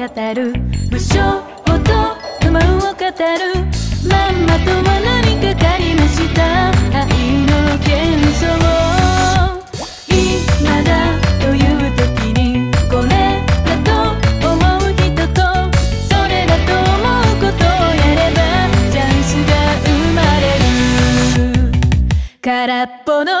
語る。無償と不満を語る。まんまとはにかかりました。愛の喧騒今だという時にこれだと思う人とそれだと思うことをやればチャンスが生まれる。空っぽの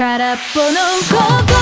空っぽの心。